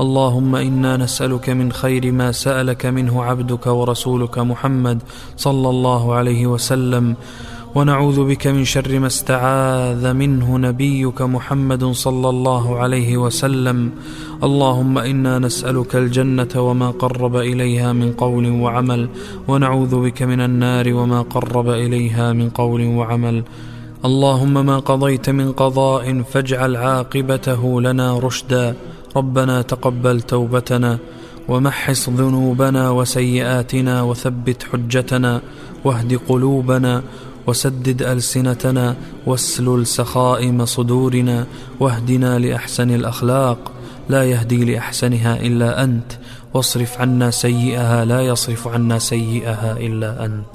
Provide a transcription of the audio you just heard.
اللهم إنا نسألك من خير ما سألك منه عبدك ورسولك محمد صلى الله عليه وسلم ونعوذ بك من شر ما استعاذ منه نبيك محمد صلى الله عليه وسلم. اللهم إنا نسألك الجنة وما قرب إليها من قول وعمل ونعوذ بك من النار وما قرب إليها من قول وعمل. اللهم ما قضيت من قضاء فاجعل عاقبته لنا رشدا. ربنا تقبل توبتنا ومحص ذنوبنا وسيئاتنا وثبت حجتنا واهد قلوبنا وسدد ألسنتنا واسلل سخائم صدورنا واهدنا لأحسن الأخلاق لا يهدي لأحسنها إلا أنت واصرف عنا سيئها لا يصرف عنا سيئها إلا أنت